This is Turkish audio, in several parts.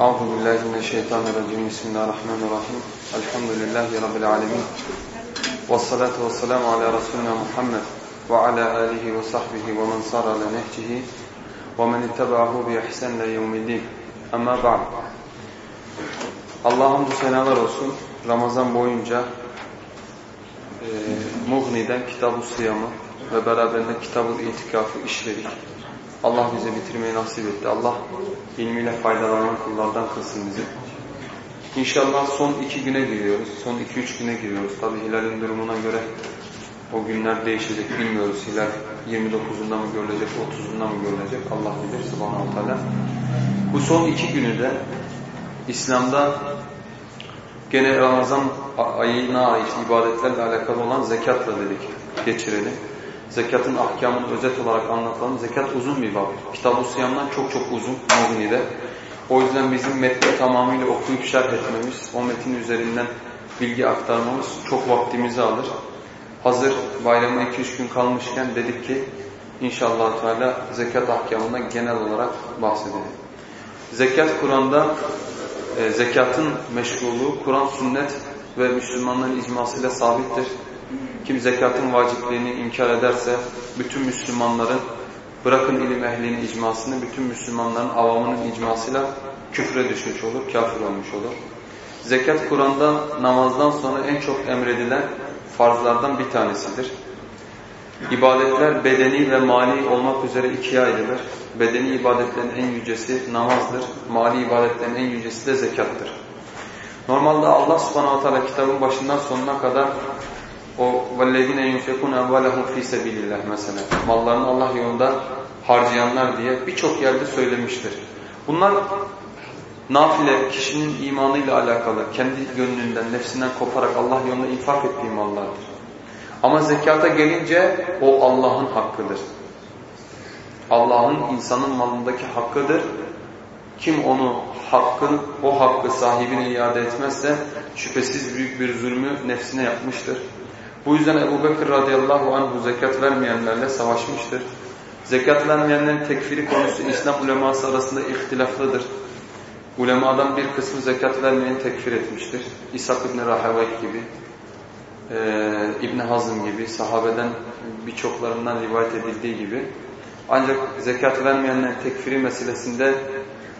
Euzu billahi mineşşeytanirracim. Bismillahirrahmanirrahim. Elhamdülillahi rabbil alamin. Ves salatu vesselamü ala resulina Muhammed ve ala alihi ve sahbihi ve men sara ala nehcihi ve men ittabahu bi ihsan ila yevmiddin. Amma ba'd. Allah'a hamdü senalar olsun. Ramazan boyunca e, Mughni'den Kitab-ı Siyam'ı ve beraberinde Kitab-ı İtikaf'ı işledik. Allah bize bitirmeyi nasip etti. Allah ilmiyle faydalanan kullardan kılsın bizi. İnşallah son iki güne giriyoruz. Son iki üç güne giriyoruz. Tabi hilalin durumuna göre o günler değişecek bilmiyoruz. Hilal 29'unda mı görülecek, 30'unda mı görülecek Allah bilir subhanahu teala. Bu son iki günü de İslam'da gene Ramazan ayına ait ibadetlerle alakalı olan zekatla dedik geçirelim. Zekatın ahkamını özet olarak anlatalım. Zekat uzun bir bab. Kitab-ı Siyam'dan çok çok uzun Mughni'de. O yüzden bizim metni tamamıyla okuyup şerh etmemiz, o metin üzerinden bilgi aktarmamız çok vaktimizi alır. Hazır bayrama 2-3 gün kalmışken dedik ki inşallah Teala zekat ahkamından genel olarak bahsedelim. Zekat Kur'an'da e, zekatın meşruluğu Kur'an, sünnet ve Müslümanların icmasıyla sabittir. Kim zekatın vacipliğini inkar ederse bütün Müslümanların bırakın ilim ehlinin icmasını bütün Müslümanların avamının icmasıyla küfre düşmüş olur, kafir olmuş olur. Zekat Kur'an'da namazdan sonra en çok emredilen farzlardan bir tanesidir. İbadetler bedeni ve mali olmak üzere ikiye ayrılır. Bedeni ibadetlerin en yücesi namazdır. Mali ibadetlerin en yücesi de zekattır. Normalde Allah subhanahu teala kitabın başından sonuna kadar o وَالَّذِينَ يُنْفِقُونَ اَمْوَالَهُمْ ف۪ي سَبِيلِ اللّٰهِ mesela mallarını Allah yolunda harcayanlar diye birçok yerde söylemiştir. Bunlar nafile kişinin imanıyla alakalı, kendi gönlünden, nefsinden koparak Allah yolunda infak ettiği mallardır. Ama zekata gelince o Allah'ın hakkıdır. Allah'ın insanın malındaki hakkıdır. Kim onu hakkın, o hakkı sahibine iade etmezse şüphesiz büyük bir zulmü nefsine yapmıştır. Bu yüzden Ebu Bekir radıyallahu anh zekat vermeyenlerle savaşmıştır. Zekat vermeyenlerin tekfiri konusu İslam uleması arasında ihtilaflıdır. Ulemadan bir kısmı zekat vermeyeni tekfir etmiştir. İshak İbni Rahavek gibi, e, İbni Hazım gibi, sahabeden birçoklarından rivayet edildiği gibi. Ancak zekat vermeyenlerin tekfiri meselesinde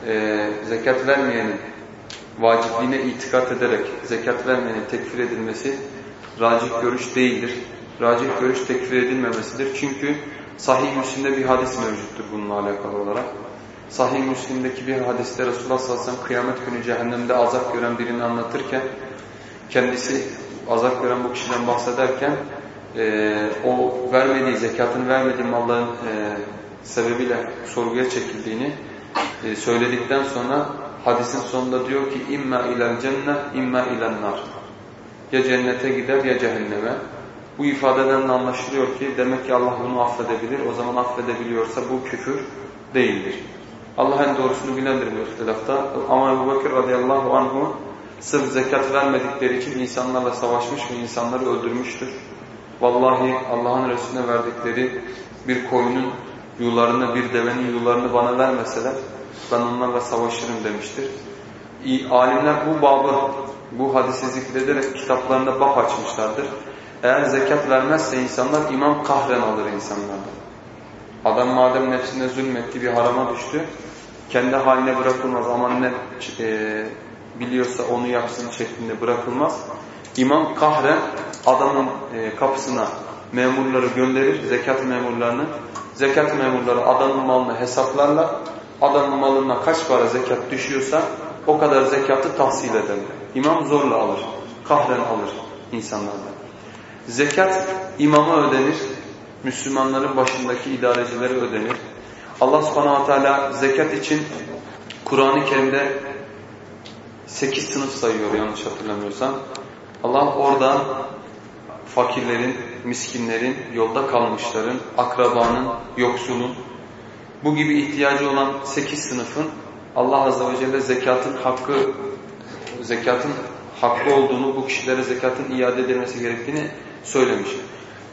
e, zekat vermeyenin vacipliğine itikat ederek zekat vermeyenin tekfir edilmesi racih görüş değildir. Racih görüş tekfir edilmemesidir. Çünkü Sahih Müslim'de bir hadis mevcuttur bununla alakalı olarak. Sahih Müslim'deki bir hadiste Resulullah sallallahu aleyhi ve sellem kıyamet günü cehennemde azap gören birini anlatırken kendisi azap gören bu kişiden bahsederken e, o vermediği, zekatını vermediği malların e, sebebiyle sorguya çekildiğini e, söyledikten sonra hadisin sonunda diyor ki imma ilel cennet imma ilen nar. Ya cennete gider ya cehenneme. Bu ifadeden de anlaşılıyor ki demek ki Allah bunu affedebilir. O zaman affedebiliyorsa bu küfür değildir. Allah en doğrusunu bilendir bu ihtilafta. Ama Ebu Bakır radıyallahu anhu sırf zekat vermedikleri için insanlarla savaşmış ve insanları öldürmüştür. Vallahi Allah'ın Resulüne verdikleri bir koyunun yularını, bir devenin yularını bana vermeseler ben onlarla savaşırım demiştir. Alimler bu babı, bu hadisi zikrederek kitaplarında bab açmışlardır. Eğer zekat vermezse insanlar imam kahren alır insanlardan. Adam madem nefsine zulmetti, bir harama düştü, kendi haline bırakılmaz ama ne e, biliyorsa onu yapsın şeklinde bırakılmaz. İmam kahren adamın e, kapısına memurları gönderir, zekat memurlarını. Zekat memurları adamın malını hesaplarlar. Adamın malına kaç para zekat düşüyorsa o kadar zekatı tahsil eder. İmam zorla alır, kahren alır insanlardan. Zekat imama ödenir, Müslümanların başındaki idarecilere ödenir. Allah subhanahu teala zekat için Kur'an-ı Kerim'de 8 sınıf sayıyor yanlış hatırlamıyorsam. Allah orada fakirlerin, miskinlerin, yolda kalmışların, akrabanın, yoksulun, bu gibi ihtiyacı olan 8 sınıfın Allah Azze ve Celle zekatın hakkı, zekatın haklı olduğunu, bu kişilere zekatın iade edilmesi gerektiğini söylemiş.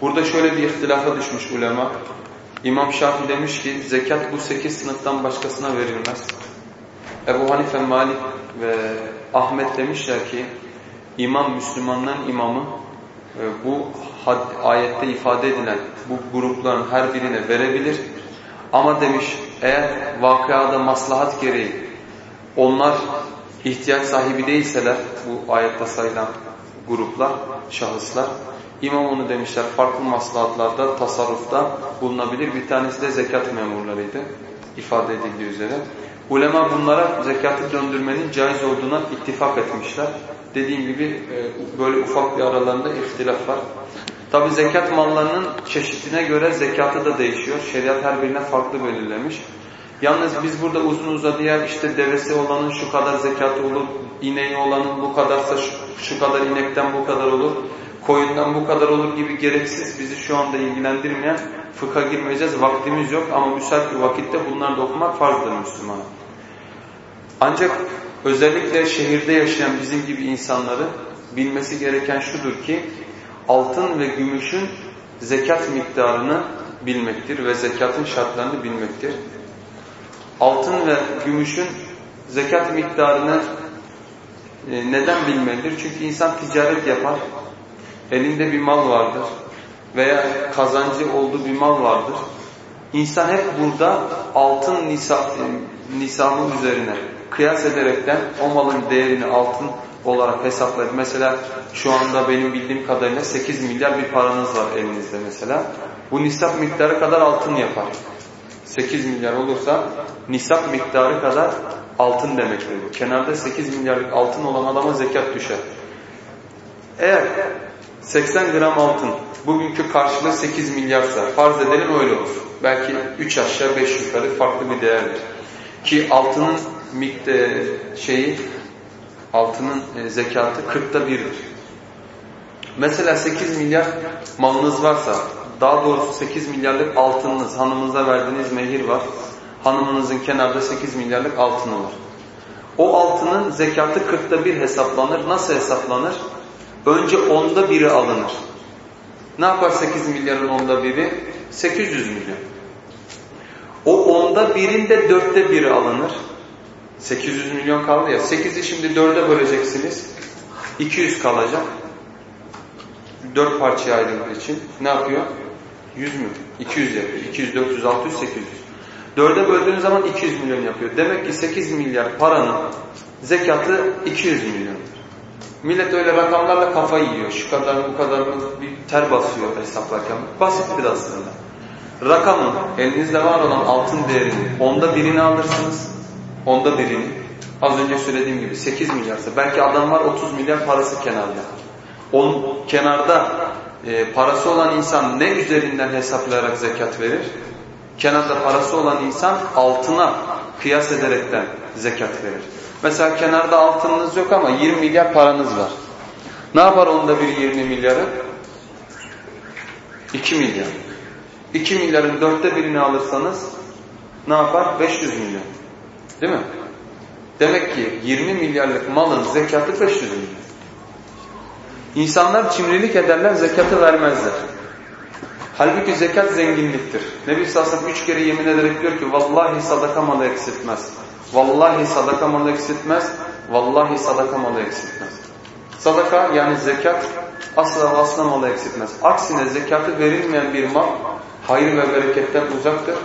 Burada şöyle bir ihtilafa düşmüş ulema. İmam Şafii demiş ki zekat bu sekiz sınıftan başkasına verilmez. Ebu Hanife, Malik ve Ahmet demişler ki imam Müslümanların imamı e, bu ayette ifade edilen bu grupların her birine verebilir. Ama demiş eğer vakıada maslahat gereği onlar ihtiyaç sahibi değilseler bu ayette sayılan gruplar, şahıslar imam onu demişler farklı maslahatlarda, tasarrufta bulunabilir. Bir tanesi de zekat memurlarıydı ifade edildiği üzere. Ulema bunlara zekatı döndürmenin caiz olduğuna ittifak etmişler. Dediğim gibi e, böyle ufak bir aralarında ihtilaf var. Tabi zekat mallarının çeşitine göre zekatı da değişiyor. Şeriat her birine farklı belirlemiş. Yalnız biz burada uzun uzadıya işte devesi olanın şu kadar zekatı olur, ineği olanın bu kadarsa şu, şu kadar inekten bu kadar olur, koyundan bu kadar olur gibi gereksiz bizi şu anda ilgilendirmeyen fıkha girmeyeceğiz. Vaktimiz yok ama müsait bir vakitte bunları da okumak farzdır Müslümana. Ancak özellikle şehirde yaşayan bizim gibi insanları bilmesi gereken şudur ki altın ve gümüşün zekat miktarını bilmektir ve zekatın şartlarını bilmektir. Altın ve gümüşün zekat miktarını e, neden bilmelidir? Çünkü insan ticaret yapar, elinde bir mal vardır veya kazancı olduğu bir mal vardır. İnsan hep burada altın e, nisabı üzerine kıyas ederekten o malın değerini altın olarak hesaplayıp mesela şu anda benim bildiğim kadarıyla 8 milyar bir paranız var elinizde mesela. Bu nisap miktarı kadar altın yapar. 8 milyar olursa nisap miktarı kadar altın demektir bu. Kenarda 8 milyarlık altın olan adama zekat düşer. Eğer 80 gram altın bugünkü karşılığı 8 milyarsa farz edelim öyle olur. Belki 3 aşağı 5 yukarı farklı bir değerdir. Ki altının şeyi altının e, zekatı 40'ta birdir. Mesela 8 milyar malınız varsa daha doğrusu 8 milyarlık altınınız, hanımınıza verdiğiniz mehir var. Hanımınızın kenarda 8 milyarlık altını var. O altının zekatı 40'ta bir hesaplanır. Nasıl hesaplanır? Önce onda biri alınır. Ne yapar 8 milyarın onda biri? 800 milyon. O onda birinde dörtte biri alınır. 800 milyon kaldı ya. 8'i şimdi dörde böleceksiniz. 200 kalacak. Dört parçaya ayrıldığı için ne yapıyor? 100 mü? 200 yapıyor. 200, 400, 600, 800. Dörde böldüğünüz zaman 200 milyon yapıyor. Demek ki 8 milyar paranın zekatı 200 milyon. Millet öyle rakamlarla kafa yiyor. Şu kadar bu kadar bir ter basıyor hesaplarken. Basit bir aslında. Rakamın elinizde var olan altın değerini onda birini alırsınız. Onda birini. Az önce söylediğim gibi 8 milyarsa belki adam var 30 milyar parası kenarda. On, kenarda e, parası olan insan ne üzerinden hesaplayarak zekat verir? Kenarda parası olan insan altına kıyas ederekten zekat verir. Mesela kenarda altınınız yok ama 20 milyar paranız var. Ne yapar onda bir 20 milyarı? 2 milyar. 2 milyarın dörtte birini alırsanız ne yapar? 500 milyon. Değil mi? Demek ki 20 milyarlık malın zekatı 500 milyon. İnsanlar cimrilik ederler, zekatı vermezler. Halbuki zekat zenginliktir. Nebi Sallallahu üç kere yemin ederek diyor ki vallahi sadaka malı eksiltmez. Vallahi sadaka malı eksiltmez. Vallahi sadaka malı eksiltmez. Sadaka yani zekat asla asla malı eksiltmez. Aksine zekatı verilmeyen bir mal hayır ve bereketten uzaktır.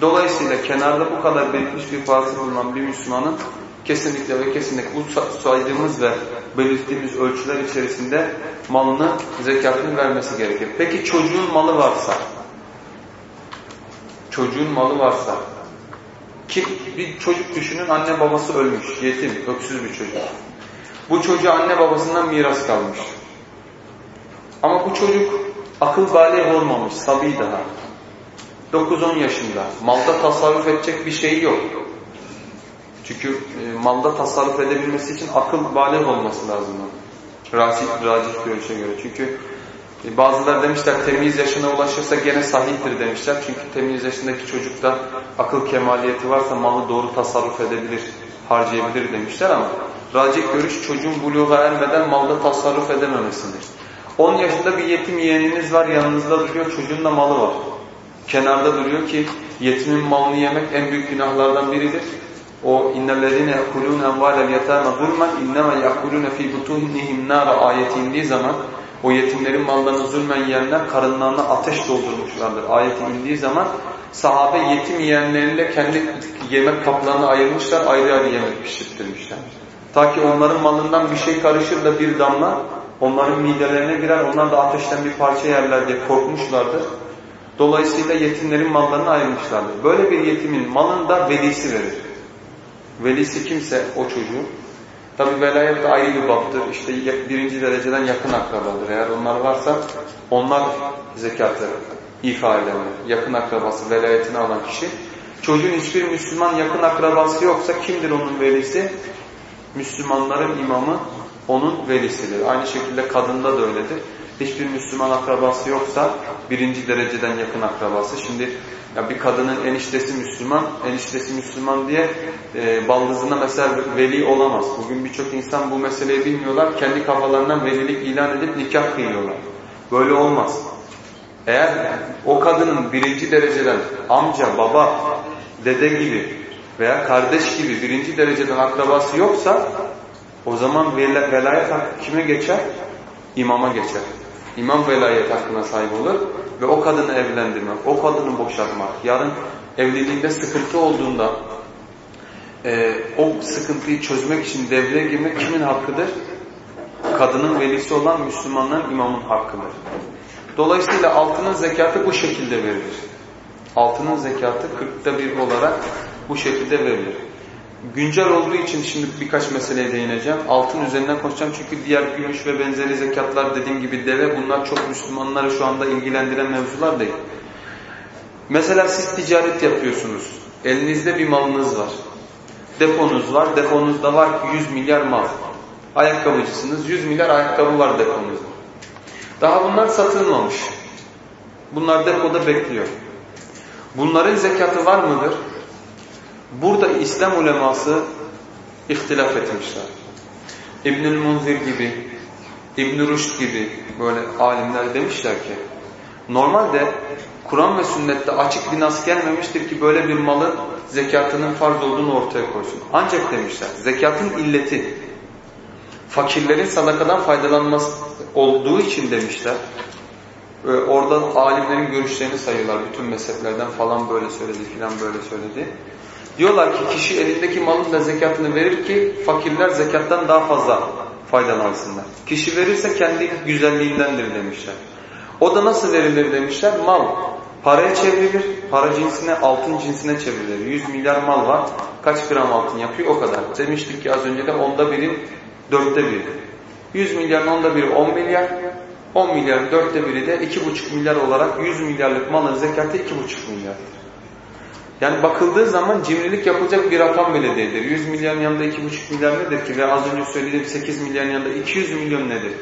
Dolayısıyla kenarda bu kadar birikmiş bir parası bulunan bir Müslümanın kesinlikle ve kesinlikle bu saydığımız ve belirttiğimiz ölçüler içerisinde malını, zekatını vermesi gerekir. Peki çocuğun malı varsa, çocuğun malı varsa, ki bir çocuk düşünün anne babası ölmüş, yetim, öksüz bir çocuk. Bu çocuğa anne babasından miras kalmış. Ama bu çocuk akıl bale olmamış, sabi daha. 9-10 yaşında. Malda tasarruf edecek bir şey yok. Çünkü e, malda tasarruf edebilmesi için akıl balik olması lazım. Racih, racih görüşe göre. Çünkü e, bazılar demişler temiz yaşına ulaşırsa gene sahiptir demişler. Çünkü temiz yaşındaki çocukta akıl kemaliyeti varsa malı doğru tasarruf edebilir, harcayabilir demişler ama racih görüş çocuğun buluğa ermeden malda tasarruf edememesidir. 10 yaşında bir yetim yeğeniniz var yanınızda duruyor çocuğun da malı var. Kenarda duruyor ki yetimin malını yemek en büyük günahlardan biridir. O innellezine yekulun envalel yetama zulmen innema yekulun fi butunihim nar ayeti indiği zaman o yetimlerin mallarını zulmen yiyenler karınlarına ateş doldurmuşlardır. Ayeti indiği zaman sahabe yetim yiyenleriyle kendi yemek kaplarını ayırmışlar, ayrı ayrı yemek pişirttirmişler. Ta ki onların malından bir şey karışır da bir damla onların midelerine girer, onlar da ateşten bir parça yerler diye korkmuşlardır. Dolayısıyla yetimlerin mallarını ayırmışlardır. Böyle bir yetimin malını da velisi verir. Velisi kimse o çocuğu. Tabi velayet de ayrı bir baptır. İşte birinci dereceden yakın akrabadır. Eğer onlar varsa onlar zekatı ifa ederler. Yakın akrabası, velayetini alan kişi. Çocuğun hiçbir Müslüman yakın akrabası yoksa kimdir onun velisi? Müslümanların imamı onun velisidir. Aynı şekilde kadında da öyledir. Hiçbir Müslüman akrabası yoksa birinci dereceden yakın akrabası. Şimdi ya bir kadının eniştesi Müslüman, eniştesi Müslüman diye e, baldızına mesela veli olamaz. Bugün birçok insan bu meseleyi bilmiyorlar. Kendi kafalarından velilik ilan edip nikah kıyıyorlar. Böyle olmaz. Eğer o kadının birinci dereceden amca, baba, dede gibi veya kardeş gibi birinci dereceden akrabası yoksa o zaman velayet hakkı kime geçer? İmama geçer. İmam velayet hakkına sahip olur ve o kadını evlendirmek, o kadını boşatmak, yarın evliliğinde sıkıntı olduğunda e, o sıkıntıyı çözmek için devreye girmek kimin hakkıdır? Kadının velisi olan Müslümanların imamın hakkıdır. Dolayısıyla altının zekatı bu şekilde verilir. Altının zekatı kırkta bir olarak bu şekilde verilir. Güncel olduğu için şimdi birkaç meseleye değineceğim. Altın üzerinden konuşacağım çünkü diğer gümüş ve benzeri zekatlar dediğim gibi deve bunlar çok Müslümanları şu anda ilgilendiren mevzular değil. Mesela siz ticaret yapıyorsunuz. Elinizde bir malınız var. Deponuz var. Deponuzda var ki 100 milyar mal. Ayakkabıcısınız. 100 milyar ayakkabı var deponuzda. Daha bunlar satılmamış. Bunlar depoda bekliyor. Bunların zekatı var mıdır? Burada İslam uleması ihtilaf etmişler. İbnül Munzir gibi, İbn Rüşd gibi böyle alimler demişler ki normalde Kur'an ve sünnette açık bir nas gelmemiştir ki böyle bir malın zekatının farz olduğunu ortaya koysun. Ancak demişler zekatın illeti fakirlerin sadakadan faydalanması olduğu için demişler. Orada alimlerin görüşlerini sayıyorlar. Bütün mezheplerden falan böyle söyledi filan böyle söyledi. Diyorlar ki kişi elindeki malın da zekatını verir ki fakirler zekattan daha fazla faydalansınlar. Kişi verirse kendi güzelliğindendir demişler. O da nasıl verilir demişler? Mal paraya çevrilir, para cinsine, altın cinsine çevrilir. 100 milyar mal var, kaç gram altın yapıyor o kadar. Demiştik ki az önce de onda birin dörtte biri. 100 milyarın onda biri 10 milyar, 10 milyarın dörtte biri de 2,5 milyar olarak 100 milyarlık malın zekatı 2,5 milyar. Yani bakıldığı zaman cimrilik yapılacak bir rakam bile değildir. 100 milyarın yanında 2,5 milyar nedir ki? Ve az önce söylediğim 8 milyarın yanında 200 milyon nedir?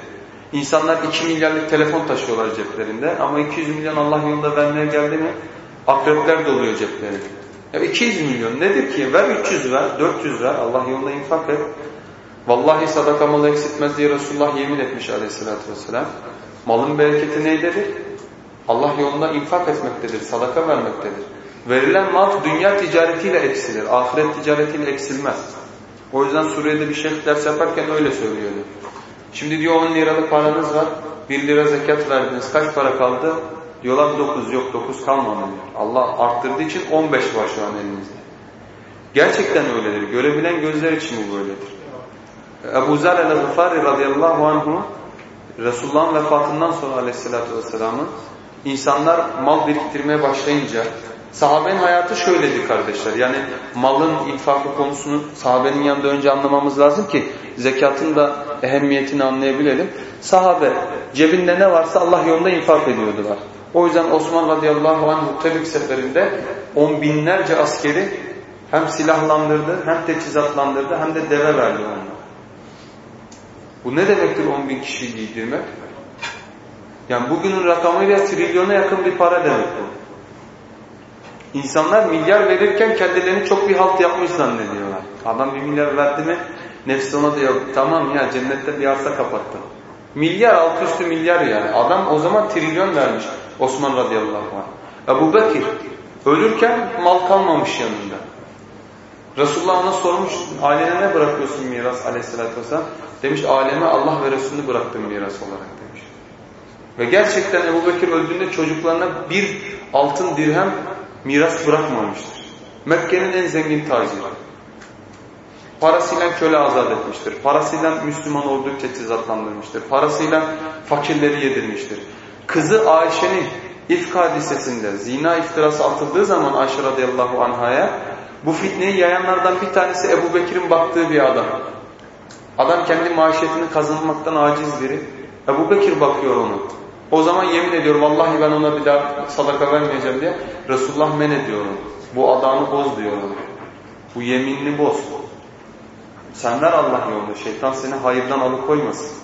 İnsanlar 2 milyarlık telefon taşıyorlar ceplerinde ama 200 milyon Allah yolunda vermeye geldi mi akrepler doluyor ceplerinde. Ya 200 milyon nedir ki? Ver 300 ver, 400 ver, Allah yolunda infak et. Vallahi sadaka malı eksiltmez diye Resulullah yemin etmiş aleyhissalatü vesselam. Malın bereketi neydedir? Allah yolunda infak etmektedir, sadaka vermektedir. Verilen mal dünya ticaretiyle eksilir, ahiret ticaretiyle eksilmez. O yüzden Suriye'de bir şeyh ders yaparken öyle söylüyordu. Şimdi diyor 10 liralık paranız var, 1 lira zekat verdiniz, kaç para kaldı? Diyorlar 9, yok 9 kalmadı diyor. Allah arttırdığı için 15 var şu an elinizde. Gerçekten öyledir. Görebilen gözler için bu böyledir. Ebu Zer el-Gıfari radıyallahu anhu Resulullah'ın vefatından sonra aleyhissalatü vesselamın insanlar mal biriktirmeye başlayınca Sahabenin hayatı şöyleydi kardeşler. Yani malın infakı konusunu sahabenin yanında önce anlamamız lazım ki zekatın da ehemmiyetini anlayabilelim. Sahabe cebinde ne varsa Allah yolunda infak ediyordular. O yüzden Osman radıyallahu anh Tebük seferinde on binlerce askeri hem silahlandırdı hem teçhizatlandırdı hem de deve verdi onlara. Bu ne demektir on bin kişiyi giydirmek? Yani bugünün rakamıyla trilyona yakın bir para demek bu. İnsanlar milyar verirken kendilerini çok bir halt yapmış zannediyorlar. Adam bir milyar verdi mi nefsi ona diyor tamam ya cennette bir arsa kapattı. Milyar alt üstü milyar yani. Adam o zaman trilyon vermiş Osman radıyallahu anh. Ebu Bekir ölürken mal kalmamış yanında. Resulullah ona sormuş, ailene ne bırakıyorsun miras aleyhissalatü vesselam? Demiş, aleme Allah ve Resulünü bıraktım miras olarak demiş. Ve gerçekten Ebu Bekir öldüğünde çocuklarına bir altın dirhem miras bırakmamıştır. Mekke'nin en zengin taciri. Parasıyla köle azat etmiştir. Parasıyla Müslüman orduyu teçhizatlandırmıştır. Parasıyla fakirleri yedirmiştir. Kızı Ayşe'nin ifk hadisesinde zina iftirası atıldığı zaman Ayşe radıyallahu anhaya bu fitneyi yayanlardan bir tanesi Ebu Bekir'in baktığı bir adam. Adam kendi maaşetini kazanmaktan aciz biri. Ebu Bekir bakıyor onu. O zaman yemin ediyor vallahi ben ona bir daha sadaka vermeyeceğim diye Resulullah men ediyor onu. Bu adamı boz diyor ona. Bu yeminini boz. Sen ver Allah yolunda. Şeytan seni hayırdan alıkoymasın.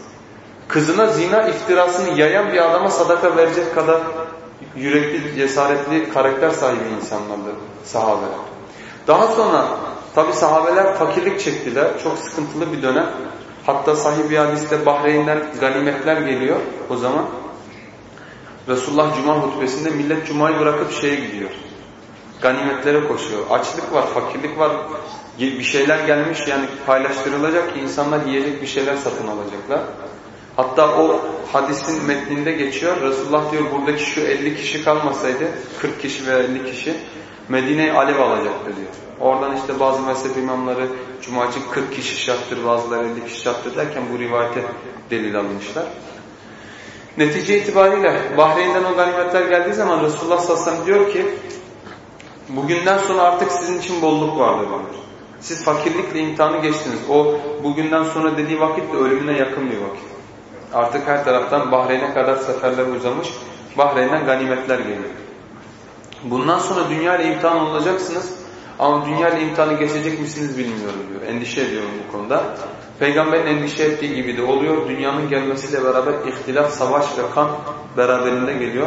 Kızına zina iftirasını yayan bir adama sadaka verecek kadar yürekli, cesaretli karakter sahibi insanlardı sahabeler. Daha sonra tabi sahabeler fakirlik çektiler. Çok sıkıntılı bir dönem. Hatta sahih bir hadiste Bahreyn'den ganimetler geliyor o zaman. Resulullah Cuma hutbesinde millet Cuma'yı bırakıp şeye gidiyor. Ganimetlere koşuyor. Açlık var, fakirlik var. Bir şeyler gelmiş yani paylaştırılacak ki insanlar yiyecek bir şeyler satın alacaklar. Hatta o hadisin metninde geçiyor. Resulullah diyor buradaki şu 50 kişi kalmasaydı 40 kişi veya 50 kişi Medine'yi alev alacaktı diyor. Oradan işte bazı mezhep imamları Cumacı 40 kişi şarttır, bazıları 50 kişi şarttır derken bu rivayete delil almışlar. Netice itibariyle Bahreyn'den o ganimetler geldiği zaman Resulullah sallallahu aleyhi ve sellem diyor ki bugünden sonra artık sizin için bolluk vardır diyor. Siz fakirlikle imtihanı geçtiniz. O bugünden sonra dediği vakit de ölümüne yakın bir vakit. Artık her taraftan Bahreyn'e kadar seferler uzamış. Bahreyn'den ganimetler geliyor. Bundan sonra dünya ile imtihan olacaksınız. Ama dünya ile imtihanı geçecek misiniz bilmiyorum diyor. Endişe ediyorum bu konuda. Peygamberin endişe ettiği gibi de oluyor. Dünyanın gelmesiyle beraber ihtilaf, savaş ve kan beraberinde geliyor.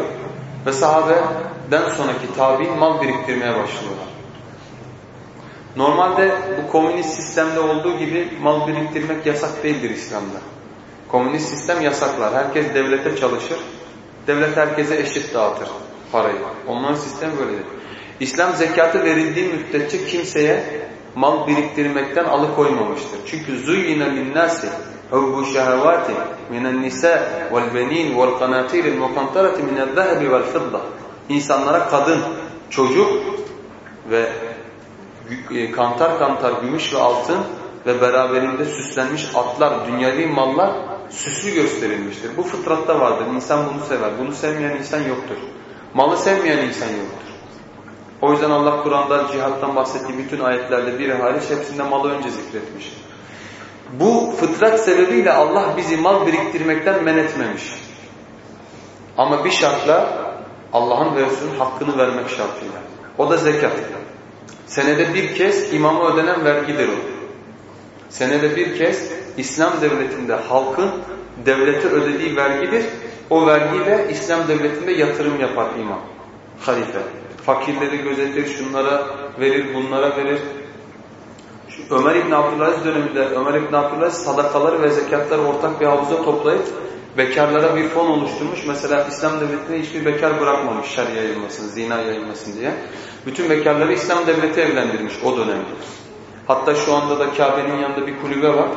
Ve sahabeden sonraki tabi mal biriktirmeye başlıyorlar. Normalde bu komünist sistemde olduğu gibi mal biriktirmek yasak değildir İslam'da. Komünist sistem yasaklar. Herkes devlete çalışır. Devlet herkese eşit dağıtır parayı. Onların sistemi böyledir. İslam zekatı verildiği müddetçe kimseye mal biriktirmekten alıkoymamıştır. Çünkü zuyyina linnâsi hubbu şehevâti minen nisa vel benin vel kanatiril mukantarati minel zehebi vel fidda. İnsanlara kadın, çocuk ve e, kantar kantar gümüş ve altın ve beraberinde süslenmiş atlar, dünyavi mallar süslü gösterilmiştir. Bu fıtratta vardır. İnsan bunu sever. Bunu sevmeyen insan yoktur. Malı sevmeyen insan yoktur. O yüzden Allah Kur'an'da cihattan bahsettiği bütün ayetlerde biri hariç hepsinde malı önce zikretmiş. Bu fıtrat sebebiyle Allah bizi mal biriktirmekten men etmemiş. Ama bir şartla Allah'ın ve Resulünün hakkını vermek şartıyla. O da zekat. Senede bir kez imama ödenen vergidir o. Senede bir kez İslam devletinde halkın devlete ödediği vergidir. O vergiyle İslam devletinde yatırım yapar imam, halife. Fakirleri gözetir, şunlara verir, bunlara verir. Şu Ömer İbn Abdülaziz döneminde Ömer İbn Abdülaziz sadakaları ve zekatları ortak bir havuza toplayıp bekarlara bir fon oluşturmuş. Mesela İslam devletinde hiçbir bekar bırakmamış şer yayılmasın, zina yayılmasın diye. Bütün bekarları İslam devleti evlendirmiş o dönemde. Hatta şu anda da Kabe'nin yanında bir kulübe var.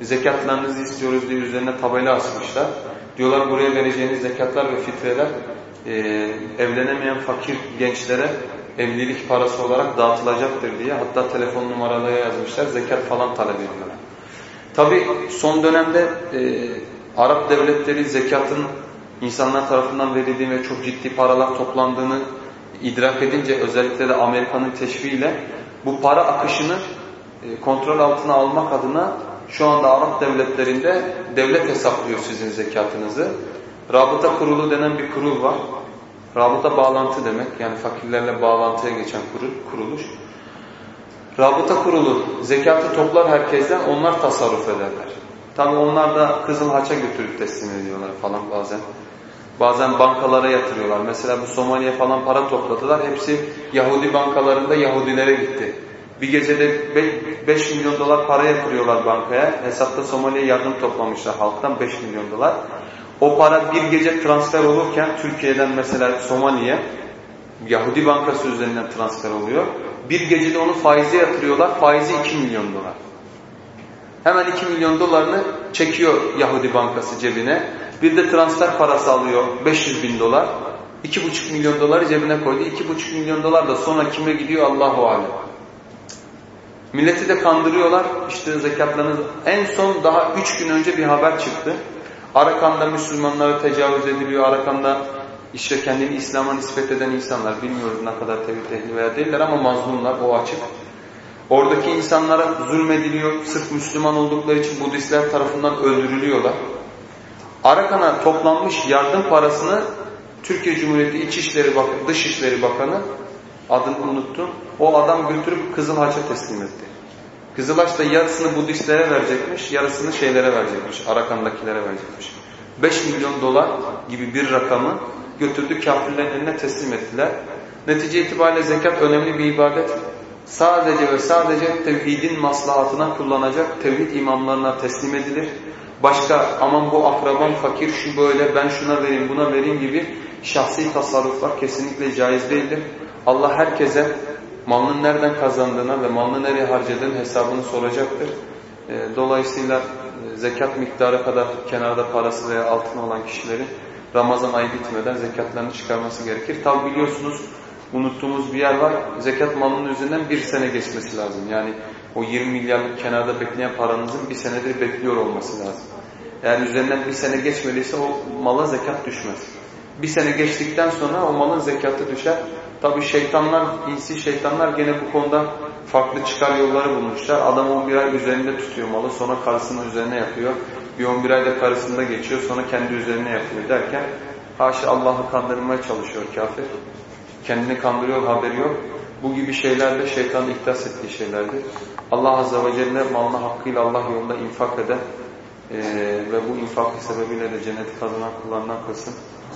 Zekatlarınızı istiyoruz diye üzerine tabela asmışlar. Diyorlar buraya vereceğiniz zekatlar ve fitreler e, evlenemeyen fakir gençlere evlilik parası olarak dağıtılacaktır diye. Hatta telefon numaraları yazmışlar. Zekat falan talep ediyorlar. Tabi son dönemde e, Arap devletleri zekatın insanlar tarafından verildiğini ve çok ciddi paralar toplandığını idrak edince özellikle de Amerika'nın teşviğiyle bu para akışını e, kontrol altına almak adına şu anda Arap devletlerinde devlet hesaplıyor sizin zekatınızı. Rabıta kurulu denen bir kurul var. Rabıta bağlantı demek. Yani fakirlerle bağlantıya geçen kuruluş. Rabıta kurulu zekatı toplar herkesten onlar tasarruf ederler. Tabi onlar da Kızıl Haç'a götürüp teslim ediyorlar falan bazen. Bazen bankalara yatırıyorlar. Mesela bu Somali'ye falan para topladılar. Hepsi Yahudi bankalarında Yahudilere gitti. Bir gecede 5 milyon dolar para yatırıyorlar bankaya. Hesapta Somali'ye yardım toplamışlar halktan 5 milyon dolar. O para bir gece transfer olurken Türkiye'den mesela Somali'ye Yahudi bankası üzerinden transfer oluyor. Bir gecede onu faize yatırıyorlar. Faizi 2 milyon dolar. Hemen 2 milyon dolarını çekiyor Yahudi bankası cebine. Bir de transfer parası alıyor 500 bin dolar. 2,5 milyon doları cebine koydu. 2,5 milyon dolar da sonra kime gidiyor Allahu Alem. Milleti de kandırıyorlar. İşte zekatlarınız. En son daha 3 gün önce bir haber çıktı. Arakan'da Müslümanlara tecavüz ediliyor. Arakan'da işte kendini İslam'a nispet eden insanlar. Bilmiyoruz ne kadar tevhid ehli veya değiller ama mazlumlar o açık. Oradaki insanlara zulmediliyor. Sırf Müslüman oldukları için Budistler tarafından öldürülüyorlar. Arakan'a toplanmış yardım parasını Türkiye Cumhuriyeti İçişleri Bakanı, Dışişleri Bakanı adını unuttum. O adam götürüp Kızılhaç'a teslim etti. Kızılhaç da yarısını Budistlere verecekmiş, yarısını şeylere verecekmiş, Arakan'dakilere verecekmiş. 5 milyon dolar gibi bir rakamı götürdü kafirlerin eline teslim ettiler. Netice itibariyle zekat önemli bir ibadet. Sadece ve sadece tevhidin maslahatına kullanacak tevhid imamlarına teslim edilir. Başka aman bu akraban fakir şu böyle ben şuna vereyim buna vereyim gibi şahsi tasarruflar kesinlikle caiz değildir. Allah herkese malının nereden kazandığına ve malını nereye harcadığının hesabını soracaktır. Dolayısıyla zekat miktarı kadar kenarda parası veya altın olan kişilerin Ramazan ayı bitmeden zekatlarını çıkarması gerekir. Tabi biliyorsunuz unuttuğumuz bir yer var. Zekat malının üzerinden bir sene geçmesi lazım. Yani o 20 milyarlık kenarda bekleyen paranızın bir senedir bekliyor olması lazım. Eğer üzerinden bir sene geçmediyse o mala zekat düşmez. Bir sene geçtikten sonra o malın zekatı düşer. Tabi şeytanlar, insi şeytanlar gene bu konuda farklı çıkar yolları bulmuşlar. Adam 11 ay üzerinde tutuyor malı sonra karısının üzerine yapıyor. Bir 11 ayda karısında geçiyor sonra kendi üzerine yapıyor derken haşa Allah'ı kandırmaya çalışıyor kafir. Kendini kandırıyor haberi yok. Bu gibi şeyler de şeytanın ihdas ettiği şeylerdir. Allah Azze ve Celle malını hakkıyla Allah yolunda infak eden e, ve bu infak sebebiyle de cenneti kazanan kullarından kılsın.